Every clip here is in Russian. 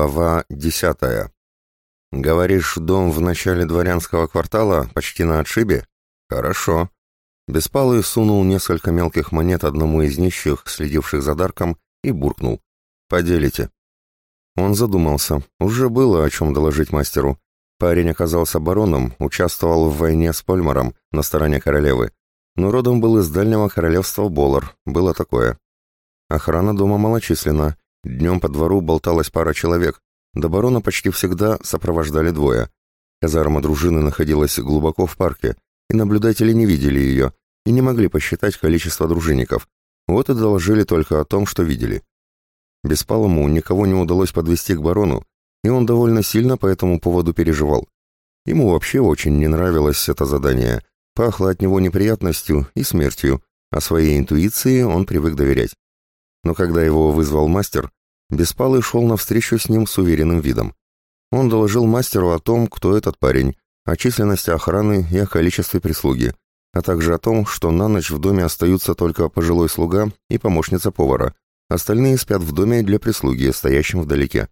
Глава 10. Говоришь, дом в начале дворянского квартала, почти на отшибе? Хорошо. Беспалый сунул несколько мелких монет одному из нищих, следивших за дарком, и буркнул. «Поделите». Он задумался. Уже было о чем доложить мастеру. Парень оказался бароном, участвовал в войне с Польмаром на стороне королевы. Но родом был из дальнего королевства Болар. Было такое. Охрана дома малочисленна. Днем по двору болталась пара человек. До барона почти всегда сопровождали двое. Казарма дружины находилась глубоко в парке, и наблюдатели не видели ее и не могли посчитать количество дружинников. Вот и доложили только о том, что видели. Беспалому никого не удалось подвести к барону, и он довольно сильно по этому поводу переживал. Ему вообще очень не нравилось это задание. Пахло от него неприятностью и смертью, а своей интуиции он привык доверять но когда его вызвал мастер, Беспалый шел навстречу с ним с уверенным видом. Он доложил мастеру о том, кто этот парень, о численности охраны и о количестве прислуги, а также о том, что на ночь в доме остаются только пожилой слуга и помощница повара, остальные спят в доме для прислуги, стоящем вдалеке.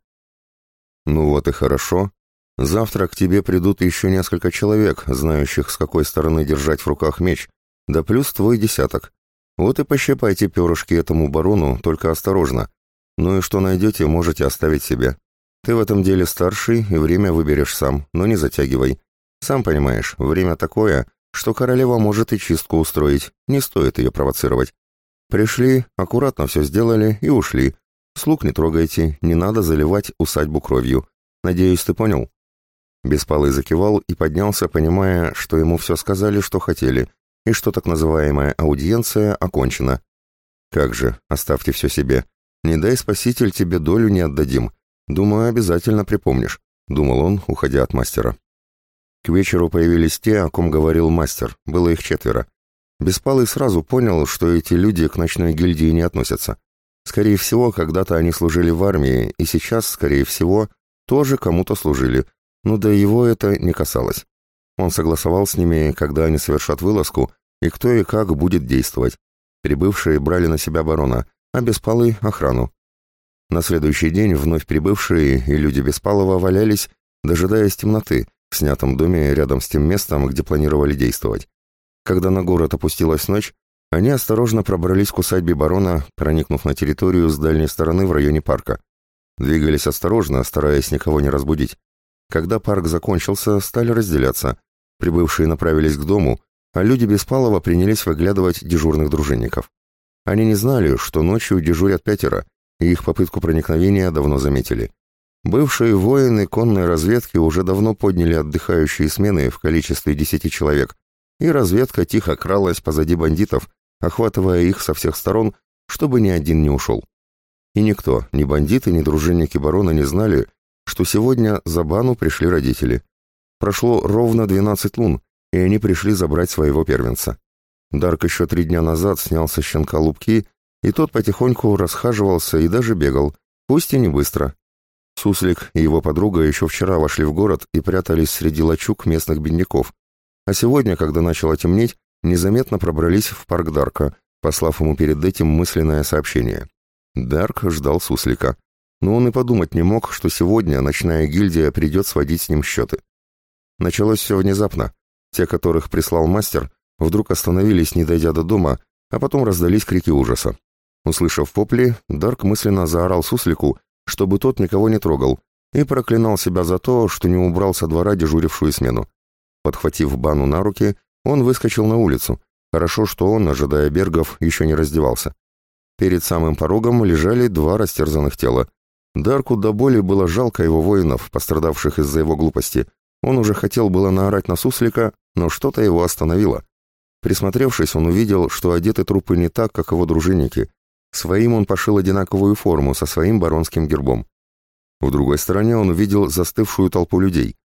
«Ну вот и хорошо. Завтра к тебе придут еще несколько человек, знающих, с какой стороны держать в руках меч, да плюс твой десяток. Вот и пощипайте перышки этому барону, только осторожно. Ну и что найдете, можете оставить себе. Ты в этом деле старший, и время выберешь сам, но не затягивай. Сам понимаешь, время такое, что королева может и чистку устроить, не стоит ее провоцировать. Пришли, аккуратно все сделали и ушли. Слуг не трогайте, не надо заливать усадьбу кровью. Надеюсь, ты понял?» Беспалый закивал и поднялся, понимая, что ему все сказали, что хотели, и что так называемая аудиенция окончена. Как же, оставьте все себе. Не дай, спаситель, тебе долю не отдадим. Думаю, обязательно припомнишь, — думал он, уходя от мастера. К вечеру появились те, о ком говорил мастер, было их четверо. Беспалый сразу понял, что эти люди к ночной гильдии не относятся. Скорее всего, когда-то они служили в армии, и сейчас, скорее всего, тоже кому-то служили. Но до его это не касалось. Он согласовал с ними, когда они совершат вылазку, и кто и как будет действовать. Прибывшие брали на себя барона, а беспалы — охрану. На следующий день вновь прибывшие и люди Беспалова валялись, дожидаясь темноты, в снятом доме рядом с тем местом, где планировали действовать. Когда на город опустилась ночь, они осторожно пробрались к усадьбе барона, проникнув на территорию с дальней стороны в районе парка. Двигались осторожно, стараясь никого не разбудить. Когда парк закончился, стали разделяться. Прибывшие направились к дому, а люди Беспалова принялись выглядывать дежурных дружинников. Они не знали, что ночью дежурят пятеро, и их попытку проникновения давно заметили. Бывшие воины конной разведки уже давно подняли отдыхающие смены в количестве десяти человек, и разведка тихо кралась позади бандитов, охватывая их со всех сторон, чтобы ни один не ушел. И никто, ни бандиты, ни дружинники барона не знали, что сегодня за бану пришли родители. Прошло ровно 12 лун, и они пришли забрать своего первенца. Дарк еще три дня назад снял со щенка лупки, и тот потихоньку расхаживался и даже бегал, пусть и не быстро. Суслик и его подруга еще вчера вошли в город и прятались среди лачуг местных бедняков, а сегодня, когда начало темнеть, незаметно пробрались в парк Дарка, послав ему перед этим мысленное сообщение. Дарк ждал Суслика, но он и подумать не мог, что сегодня ночная гильдия придет сводить с ним счеты. Началось все внезапно. Те, которых прислал мастер, вдруг остановились, не дойдя до дома, а потом раздались крики ужаса. Услышав попли, Дарк мысленно заорал суслику, чтобы тот никого не трогал, и проклинал себя за то, что не убрал со двора дежурившую смену. Подхватив бану на руки, он выскочил на улицу. Хорошо, что он, ожидая Бергов, еще не раздевался. Перед самым порогом лежали два растерзанных тела. Дарку до боли было жалко его воинов, пострадавших из-за его глупости, он уже хотел было наорать на суслика, но что-то его остановило. Присмотревшись, он увидел, что одеты трупы не так, как его дружинники. Своим он пошил одинаковую форму со своим баронским гербом. В другой стороне он увидел застывшую толпу людей.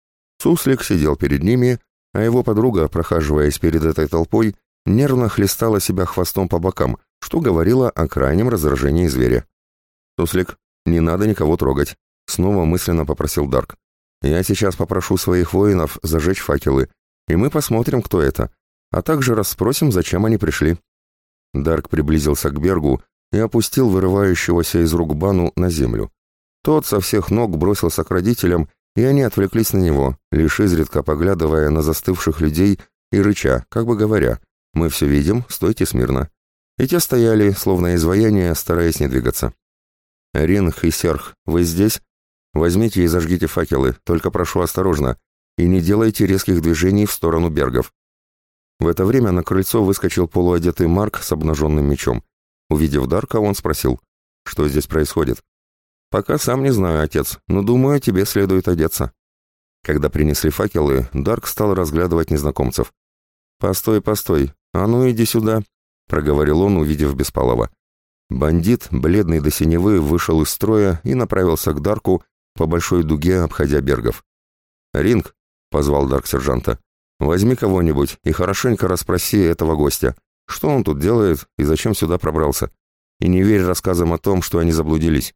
Суслик сидел перед ними, а его подруга, прохаживаясь перед этой толпой, нервно хлестала себя хвостом по бокам, что говорило о крайнем раздражении зверя. «Суслик, не надо никого трогать», — снова мысленно попросил Дарк. Я сейчас попрошу своих воинов зажечь факелы, и мы посмотрим, кто это, а также расспросим, зачем они пришли». Дарк приблизился к Бергу и опустил вырывающегося из рук Бану на землю. Тот со всех ног бросился к родителям, и они отвлеклись на него, лишь изредка поглядывая на застывших людей и рыча, как бы говоря, «Мы все видим, стойте смирно». И те стояли, словно изваяния, стараясь не двигаться. «Ринг и Серх, вы здесь?» Возьмите и зажгите факелы, только прошу осторожно, и не делайте резких движений в сторону бергов». В это время на крыльцо выскочил полуодетый Марк с обнаженным мечом. Увидев Дарка, он спросил, «Что здесь происходит?» «Пока сам не знаю, отец, но думаю, тебе следует одеться». Когда принесли факелы, Дарк стал разглядывать незнакомцев. «Постой, постой, а ну иди сюда», — проговорил он, увидев Беспалова. Бандит, бледный до синевы, вышел из строя и направился к Дарку, по большой дуге обходя бергов. «Ринг», — позвал Дарк сержанта, — «возьми кого-нибудь и хорошенько расспроси этого гостя, что он тут делает и зачем сюда пробрался. И не верь рассказам о том, что они заблудились».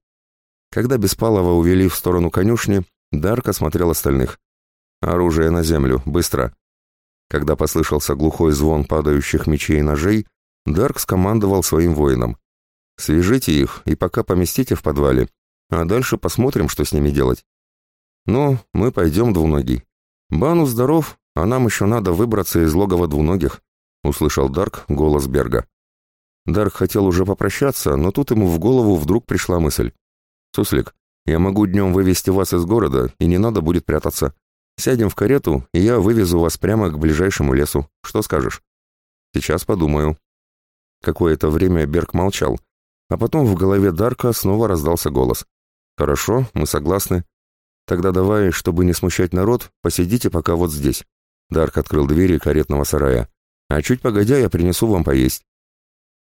Когда Беспалова увели в сторону конюшни, Дарк осмотрел остальных. «Оружие на землю, быстро!» Когда послышался глухой звон падающих мечей и ножей, Дарк скомандовал своим воинам. «Свяжите их и пока поместите в подвале, а дальше посмотрим, что с ними делать. Но мы пойдем, двуногий. Бану здоров, а нам еще надо выбраться из логова двуногих», — услышал Дарк голос Берга. Дарк хотел уже попрощаться, но тут ему в голову вдруг пришла мысль. «Суслик, я могу днем вывести вас из города, и не надо будет прятаться. Сядем в карету, и я вывезу вас прямо к ближайшему лесу. Что скажешь?» «Сейчас подумаю». Какое-то время Берг молчал, а потом в голове Дарка снова раздался голос. «Хорошо, мы согласны. Тогда давай, чтобы не смущать народ, посидите пока вот здесь». Дарк открыл двери каретного сарая. «А чуть погодя я принесу вам поесть».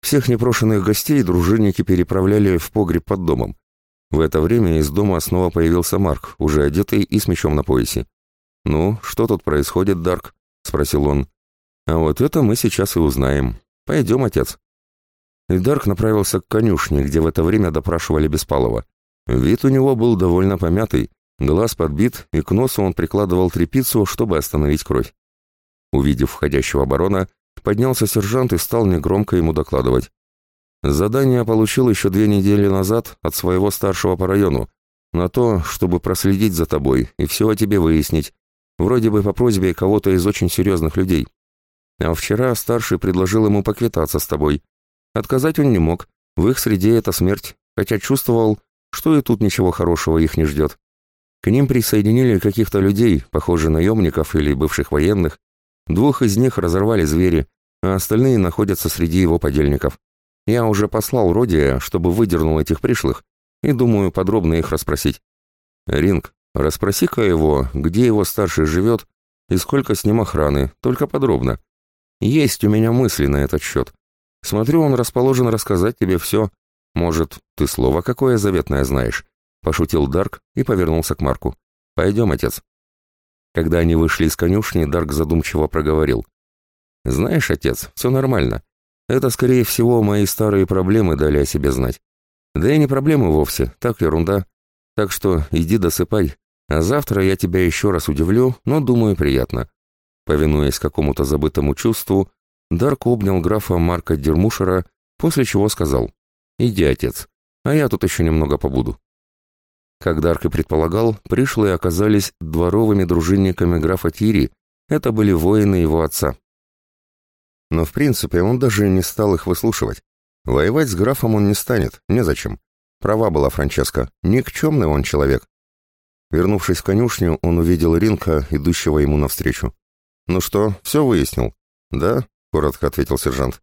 Всех непрошенных гостей дружинники переправляли в погреб под домом. В это время из дома снова появился Марк, уже одетый и с мечом на поясе. «Ну, что тут происходит, Дарк?» — спросил он. «А вот это мы сейчас и узнаем. Пойдем, отец». И Дарк направился к конюшне, где в это время допрашивали Беспалова. Вид у него был довольно помятый, глаз подбит, и к носу он прикладывал трепицу, чтобы остановить кровь. Увидев входящего барона, поднялся сержант и стал негромко ему докладывать. Задание получил еще две недели назад от своего старшего по району, на то, чтобы проследить за тобой и все о тебе выяснить, вроде бы по просьбе кого-то из очень серьезных людей. А вчера старший предложил ему поквитаться с тобой. Отказать он не мог, в их среде это смерть, хотя чувствовал, что и тут ничего хорошего их не ждет. К ним присоединили каких-то людей, похожих наемников или бывших военных. Двух из них разорвали звери, а остальные находятся среди его подельников. Я уже послал Родия, чтобы выдернул этих пришлых, и думаю подробно их расспросить. Ринг, расспроси-ка его, где его старший живет и сколько с ним охраны, только подробно. Есть у меня мысли на этот счет. Смотрю, он расположен рассказать тебе все, «Может, ты слово какое заветное знаешь?» — пошутил Дарк и повернулся к Марку. «Пойдем, отец». Когда они вышли из конюшни, Дарк задумчиво проговорил. «Знаешь, отец, все нормально. Это, скорее всего, мои старые проблемы дали о себе знать. Да и не проблемы вовсе, так ерунда. Так что иди досыпай, а завтра я тебя еще раз удивлю, но, думаю, приятно». Повинуясь какому-то забытому чувству, Дарк обнял графа Марка Дермушера, после чего сказал. Иди, отец, а я тут еще немного побуду». Как Дарк и предполагал, пришлые оказались дворовыми дружинниками графа Тири, это были воины его отца. Но в принципе он даже не стал их выслушивать. Воевать с графом он не станет, незачем. Права была Франческа, никчемный он человек. Вернувшись в конюшню, он увидел Ринка, идущего ему навстречу. «Ну что, все выяснил?» «Да», — коротко ответил сержант.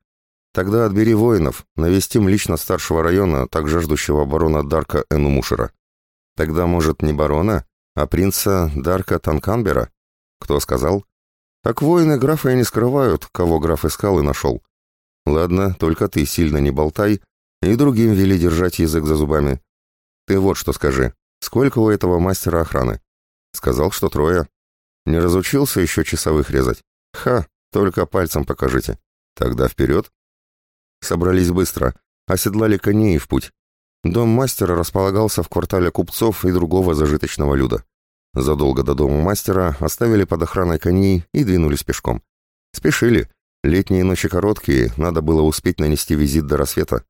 Тогда отбери воинов, навестим лично старшего района, так жаждущего барона Дарка Энумушера. Тогда, может, не барона, а принца Дарка Танканбера? Кто сказал? Так воины графа и не скрывают, кого граф искал и нашел. Ладно, только ты сильно не болтай, и другим вели держать язык за зубами. Ты вот что скажи, сколько у этого мастера охраны? Сказал, что трое. Не разучился еще часовых резать? Ха, только пальцем покажите. Тогда вперед. Собрались быстро, оседлали коней в путь. Дом мастера располагался в квартале купцов и другого зажиточного люда. Задолго до дома мастера оставили под охраной коней и двинулись пешком. Спешили. Летние ночи короткие, надо было успеть нанести визит до рассвета.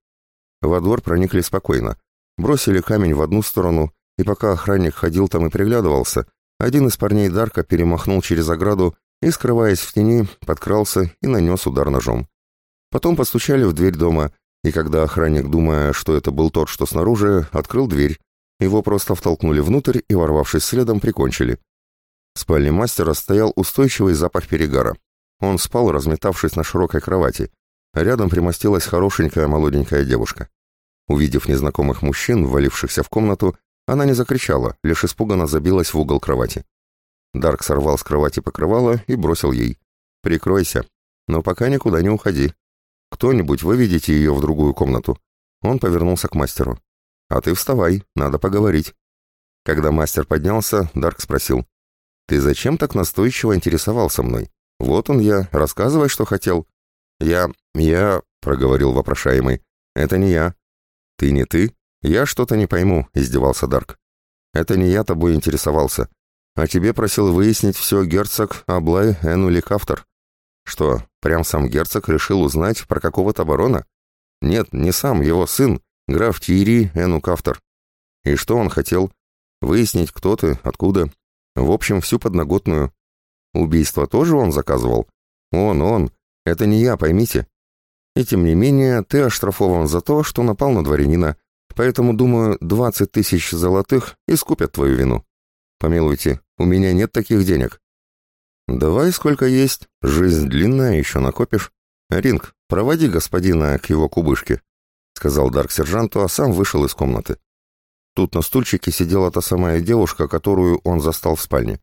Во двор проникли спокойно. Бросили камень в одну сторону, и пока охранник ходил там и приглядывался, один из парней Дарка перемахнул через ограду и, скрываясь в тени, подкрался и нанес удар ножом. Потом постучали в дверь дома, и когда охранник, думая, что это был тот, что снаружи, открыл дверь, его просто втолкнули внутрь и, ворвавшись следом, прикончили. В спальне мастера стоял устойчивый запах перегара. Он спал, разметавшись на широкой кровати. Рядом примостилась хорошенькая молоденькая девушка. Увидев незнакомых мужчин, ввалившихся в комнату, она не закричала, лишь испуганно забилась в угол кровати. Дарк сорвал с кровати покрывало и бросил ей. «Прикройся, но пока никуда не уходи, кто-нибудь выведите ее в другую комнату». Он повернулся к мастеру. «А ты вставай, надо поговорить». Когда мастер поднялся, Дарк спросил. «Ты зачем так настойчиво интересовался мной? Вот он я, рассказывай, что хотел». «Я... я...» — проговорил вопрошаемый. «Это не я». «Ты не ты? Я что-то не пойму», — издевался Дарк. «Это не я тобой интересовался. А тебе просил выяснить все герцог Аблай Энулик автор. Что, прям сам герцог решил узнать про какого-то барона? Нет, не сам, его сын, граф Тири Эну Кафтер. И что он хотел? Выяснить, кто ты, откуда. В общем, всю подноготную. Убийство тоже он заказывал? Он, он. Это не я, поймите. И тем не менее, ты оштрафован за то, что напал на дворянина. Поэтому, думаю, 20 тысяч золотых искупят твою вину. Помилуйте, у меня нет таких денег. «Давай сколько есть. Жизнь длинная, еще накопишь. Ринг, проводи господина к его кубышке», — сказал Дарк сержанту, а сам вышел из комнаты. Тут на стульчике сидела та самая девушка, которую он застал в спальне.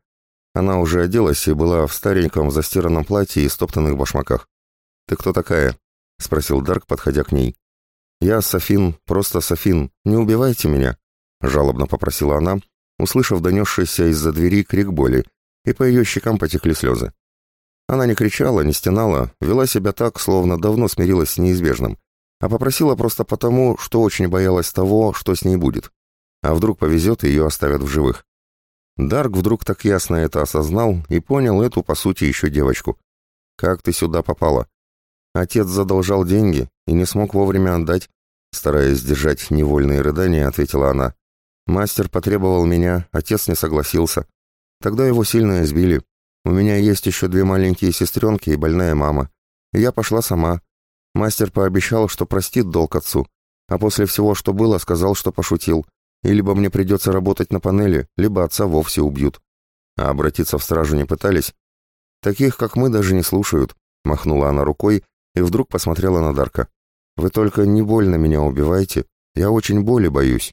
Она уже оделась и была в стареньком застиранном платье и стоптанных башмаках. «Ты кто такая?» — спросил Дарк, подходя к ней. «Я Софин, просто Софин, не убивайте меня», — жалобно попросила она, услышав донесшийся из-за двери крик боли и по ее щекам потекли слезы. Она не кричала, не стенала, вела себя так, словно давно смирилась с неизбежным, а попросила просто потому, что очень боялась того, что с ней будет. А вдруг повезет и ее оставят в живых. Дарк вдруг так ясно это осознал и понял эту, по сути, еще девочку. «Как ты сюда попала?» «Отец задолжал деньги и не смог вовремя отдать», стараясь сдержать невольные рыдания, ответила она. «Мастер потребовал меня, отец не согласился. Тогда его сильно избили. У меня есть еще две маленькие сестренки и больная мама. И я пошла сама. Мастер пообещал, что простит долг отцу. А после всего, что было, сказал, что пошутил. И либо мне придется работать на панели, либо отца вовсе убьют. А обратиться в стражу не пытались. Таких, как мы, даже не слушают. Махнула она рукой и вдруг посмотрела на Дарка. «Вы только не больно меня убивайте. Я очень боли боюсь».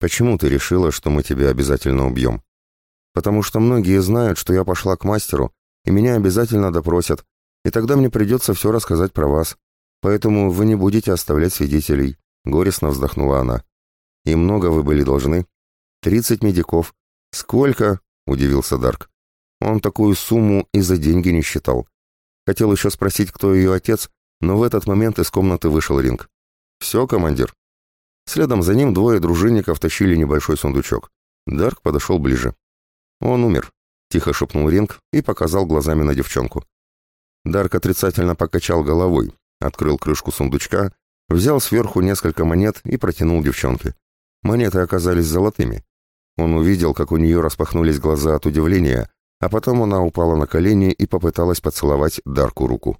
«Почему ты решила, что мы тебя обязательно убьем?» потому что многие знают, что я пошла к мастеру, и меня обязательно допросят, и тогда мне придется все рассказать про вас. Поэтому вы не будете оставлять свидетелей», — горестно вздохнула она. «И много вы были должны?» «Тридцать медиков». «Сколько?» — удивился Дарк. Он такую сумму и за деньги не считал. Хотел еще спросить, кто ее отец, но в этот момент из комнаты вышел ринг. «Все, командир». Следом за ним двое дружинников тащили небольшой сундучок. Дарк подошел ближе. Он умер, тихо шепнул Ринг и показал глазами на девчонку. Дарк отрицательно покачал головой, открыл крышку сундучка, взял сверху несколько монет и протянул девчонке. Монеты оказались золотыми. Он увидел, как у нее распахнулись глаза от удивления, а потом она упала на колени и попыталась поцеловать Дарку руку.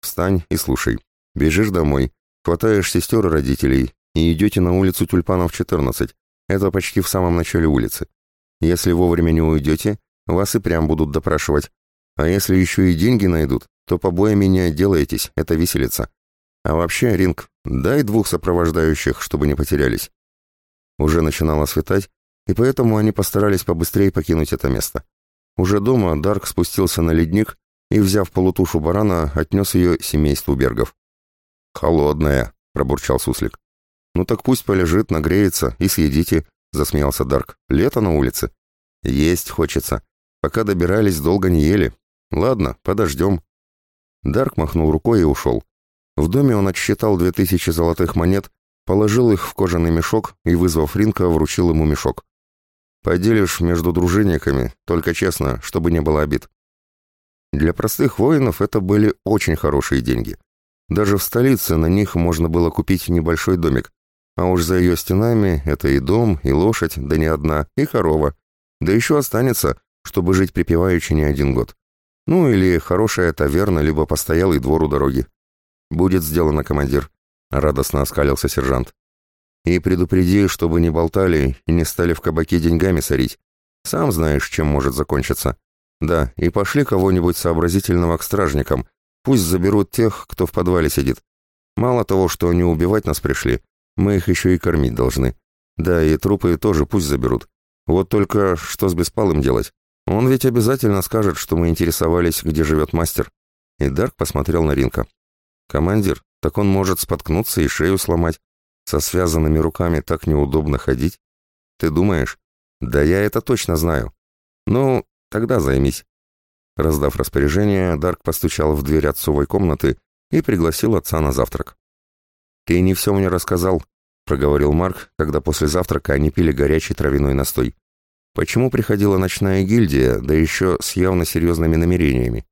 «Встань и слушай. Бежишь домой, хватаешь сестер и родителей и идете на улицу Тюльпанов, 14. Это почти в самом начале улицы. Если вовремя не уйдете, вас и прям будут допрашивать. А если еще и деньги найдут, то побоями не отделаетесь, это веселится. А вообще, Ринг, дай двух сопровождающих, чтобы не потерялись». Уже начинало светать, и поэтому они постарались побыстрее покинуть это место. Уже дома Дарк спустился на ледник и, взяв полутушу барана, отнес ее семейству бергов. «Холодная», — пробурчал суслик. «Ну так пусть полежит, нагреется и съедите, — засмеялся Дарк. «Лето на улице?» «Есть хочется. Пока добирались, долго не ели. Ладно, подождем». Дарк махнул рукой и ушел. В доме он отсчитал две тысячи золотых монет, положил их в кожаный мешок и, вызвав Ринка, вручил ему мешок. «Поделишь между дружинниками, только честно, чтобы не было обид». Для простых воинов это были очень хорошие деньги. Даже в столице на них можно было купить небольшой домик, а уж за ее стенами это и дом, и лошадь, да не одна, и корова. Да еще останется, чтобы жить припеваючи не один год. Ну или хорошая таверна, либо постоялый двор у дороги. «Будет сделано, командир», — радостно оскалился сержант. «И предупреди, чтобы не болтали и не стали в кабаке деньгами сорить. Сам знаешь, чем может закончиться. Да, и пошли кого-нибудь сообразительного к стражникам. Пусть заберут тех, кто в подвале сидит. Мало того, что они убивать нас пришли, мы их еще и кормить должны. Да, и трупы тоже пусть заберут. Вот только что с Беспалым делать? Он ведь обязательно скажет, что мы интересовались, где живет мастер. И Дарк посмотрел на Ринка. Командир, так он может споткнуться и шею сломать. Со связанными руками так неудобно ходить. Ты думаешь? Да я это точно знаю. Ну, тогда займись. Раздав распоряжение, Дарк постучал в дверь отцовой комнаты и пригласил отца на завтрак. «Ты не все мне рассказал», — проговорил Марк, когда после завтрака они пили горячий травяной настой. «Почему приходила ночная гильдия, да еще с явно серьезными намерениями?»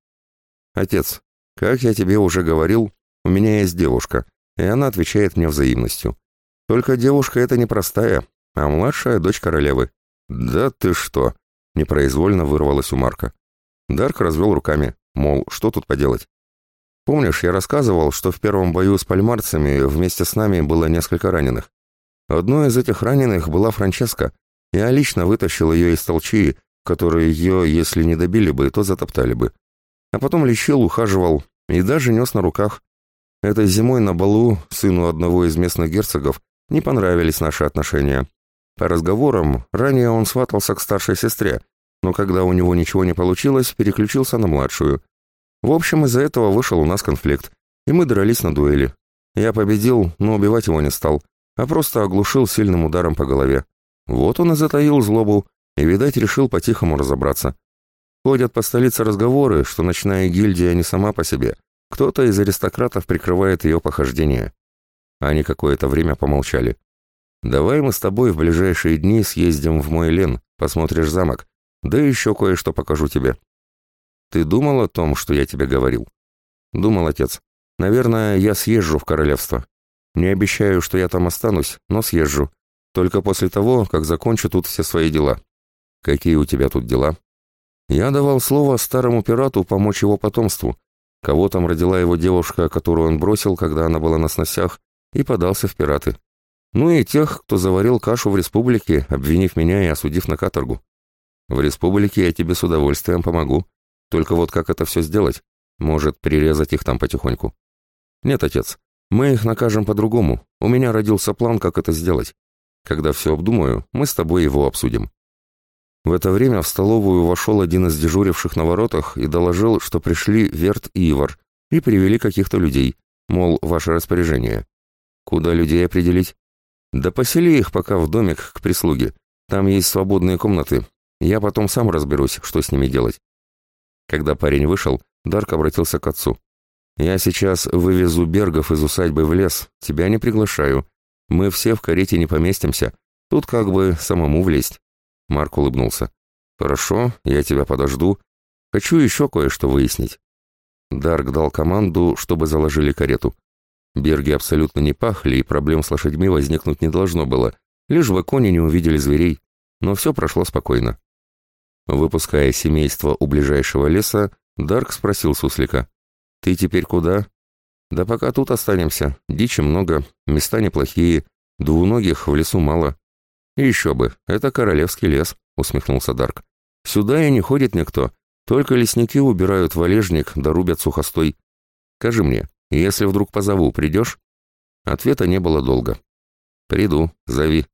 «Отец, как я тебе уже говорил, у меня есть девушка, и она отвечает мне взаимностью. Только девушка эта непростая, а младшая дочь королевы». «Да ты что!» — непроизвольно вырвалась у Марка. Дарк развел руками, мол, что тут поделать. Помнишь, я рассказывал, что в первом бою с пальмарцами вместе с нами было несколько раненых? Одной из этих раненых была Франческа. Я лично вытащил ее из толчии, которые ее, если не добили бы, то затоптали бы. А потом лечил, ухаживал и даже нес на руках. Этой зимой на балу сыну одного из местных герцогов не понравились наши отношения. По разговорам, ранее он сватался к старшей сестре, но когда у него ничего не получилось, переключился на младшую. В общем, из-за этого вышел у нас конфликт, и мы дрались на дуэли. Я победил, но убивать его не стал, а просто оглушил сильным ударом по голове. Вот он и затаил злобу, и, видать, решил по-тихому разобраться. Ходят по столице разговоры, что ночная гильдия не сама по себе. Кто-то из аристократов прикрывает ее похождение. Они какое-то время помолчали. «Давай мы с тобой в ближайшие дни съездим в мой лен, посмотришь замок, да еще кое-что покажу тебе». Ты думал о том, что я тебе говорил? Думал, отец. Наверное, я съезжу в королевство. Не обещаю, что я там останусь, но съезжу. Только после того, как закончу тут все свои дела. Какие у тебя тут дела? Я давал слово старому пирату помочь его потомству. Кого там родила его девушка, которую он бросил, когда она была на сносях, и подался в пираты. Ну и тех, кто заварил кашу в республике, обвинив меня и осудив на каторгу. В республике я тебе с удовольствием помогу. Только вот как это все сделать? Может, прирезать их там потихоньку? Нет, отец, мы их накажем по-другому. У меня родился план, как это сделать. Когда все обдумаю, мы с тобой его обсудим. В это время в столовую вошел один из дежуривших на воротах и доложил, что пришли Верт и Ивар и привели каких-то людей, мол, ваше распоряжение. Куда людей определить? Да посели их пока в домик к прислуге. Там есть свободные комнаты. Я потом сам разберусь, что с ними делать. Когда парень вышел, Дарк обратился к отцу. «Я сейчас вывезу Бергов из усадьбы в лес. Тебя не приглашаю. Мы все в карете не поместимся. Тут как бы самому влезть». Марк улыбнулся. «Хорошо, я тебя подожду. Хочу еще кое-что выяснить». Дарк дал команду, чтобы заложили карету. Берги абсолютно не пахли, и проблем с лошадьми возникнуть не должно было. Лишь в Эконе не увидели зверей. Но все прошло спокойно. Выпуская семейство у ближайшего леса, Дарк спросил суслика. «Ты теперь куда?» «Да пока тут останемся. Дичи много, места неплохие, двуногих в лесу мало». «И еще бы, это королевский лес», — усмехнулся Дарк. «Сюда и не ходит никто, только лесники убирают валежник дорубят сухостой. Скажи мне, если вдруг позову, придешь?» Ответа не было долго. «Приду, зови».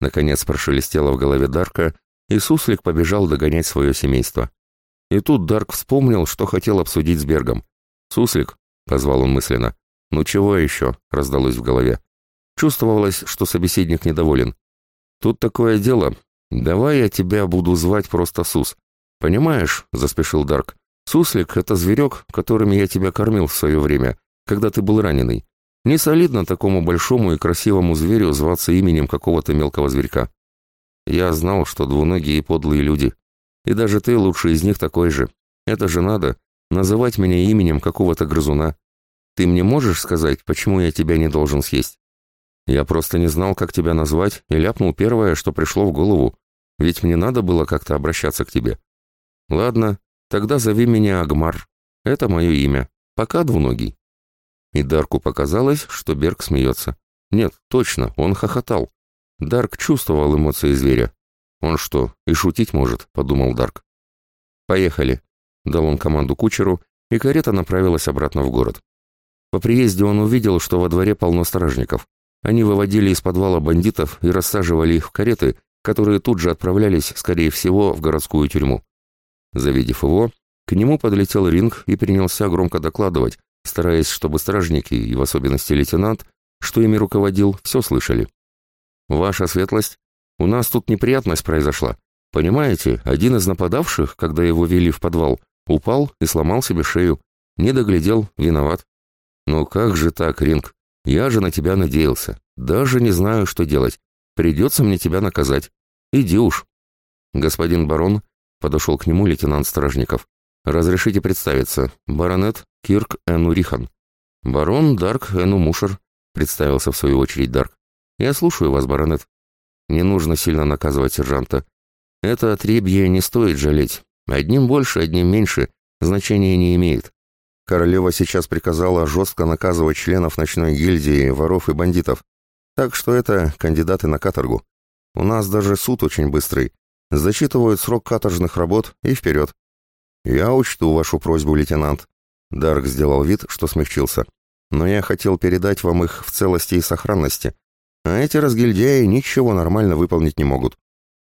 Наконец прошелестело в голове Дарка, и побежал догонять свое семейство. И тут Дарк вспомнил, что хотел обсудить с Бергом. «Суслик», — позвал он мысленно, — «ну чего еще?» — раздалось в голове. Чувствовалось, что собеседник недоволен. «Тут такое дело. Давай я тебя буду звать просто Сус. Понимаешь?» — заспешил Дарк. «Суслик — это зверек, которым я тебя кормил в свое время, когда ты был раненый. Не солидно такому большому и красивому зверю зваться именем какого-то мелкого зверька. Я знал, что двуногие подлые люди. И даже ты лучше из них такой же. Это же надо, называть меня именем какого-то грызуна. Ты мне можешь сказать, почему я тебя не должен съесть? Я просто не знал, как тебя назвать, и ляпнул первое, что пришло в голову. Ведь мне надо было как-то обращаться к тебе. Ладно, тогда зови меня Агмар. Это мое имя. Пока двуногий. И Дарку показалось, что Берг смеется. Нет, точно, он хохотал. Дарк чувствовал эмоции зверя. «Он что, и шутить может?» — подумал Дарк. «Поехали», — дал он команду кучеру, и карета направилась обратно в город. По приезде он увидел, что во дворе полно стражников. Они выводили из подвала бандитов и рассаживали их в кареты, которые тут же отправлялись, скорее всего, в городскую тюрьму. Завидев его, к нему подлетел ринг и принялся громко докладывать, стараясь, чтобы стражники, и в особенности лейтенант, что ими руководил, все слышали. «Ваша светлость, у нас тут неприятность произошла. Понимаете, один из нападавших, когда его вели в подвал, упал и сломал себе шею. Не доглядел, виноват». «Ну как же так, Ринг? Я же на тебя надеялся. Даже не знаю, что делать. Придется мне тебя наказать. Иди уж». «Господин барон», — подошел к нему лейтенант Стражников, — «разрешите представиться. Баронет Кирк Энурихан». «Барон Дарк Энумушер», — представился в свою очередь Дарк. «Я слушаю вас, баронет. Не нужно сильно наказывать сержанта. Это отребье не стоит жалеть. Одним больше, одним меньше. Значения не имеет. Королева сейчас приказала жестко наказывать членов ночной гильдии, воров и бандитов. Так что это кандидаты на каторгу. У нас даже суд очень быстрый. Зачитывают срок каторжных работ и вперед. Я учту вашу просьбу, лейтенант. Дарк сделал вид, что смягчился. Но я хотел передать вам их в целости и сохранности. А эти разгильдяи ничего нормально выполнить не могут.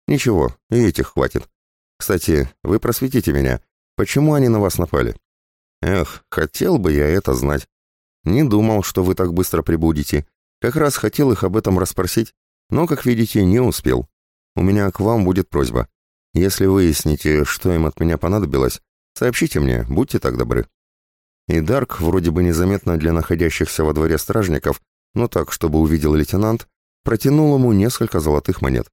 Ничего, и этих хватит. Кстати, вы просветите меня. Почему они на вас напали? Эх, хотел бы я это знать. Не думал, что вы так быстро прибудете. Как раз хотел их об этом расспросить, но, как видите, не успел. У меня к вам будет просьба. Если выясните, что им от меня понадобилось, сообщите мне, будьте так добры». И Дарк, вроде бы незаметно для находящихся во дворе стражников, но так, чтобы увидел лейтенант, протянул ему несколько золотых монет.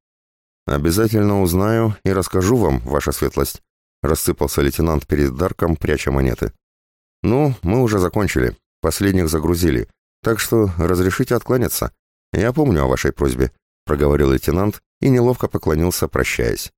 «Обязательно узнаю и расскажу вам, ваша светлость», — рассыпался лейтенант перед Дарком, пряча монеты. «Ну, мы уже закончили, последних загрузили, так что разрешите откланяться. Я помню о вашей просьбе», — проговорил лейтенант и неловко поклонился, прощаясь.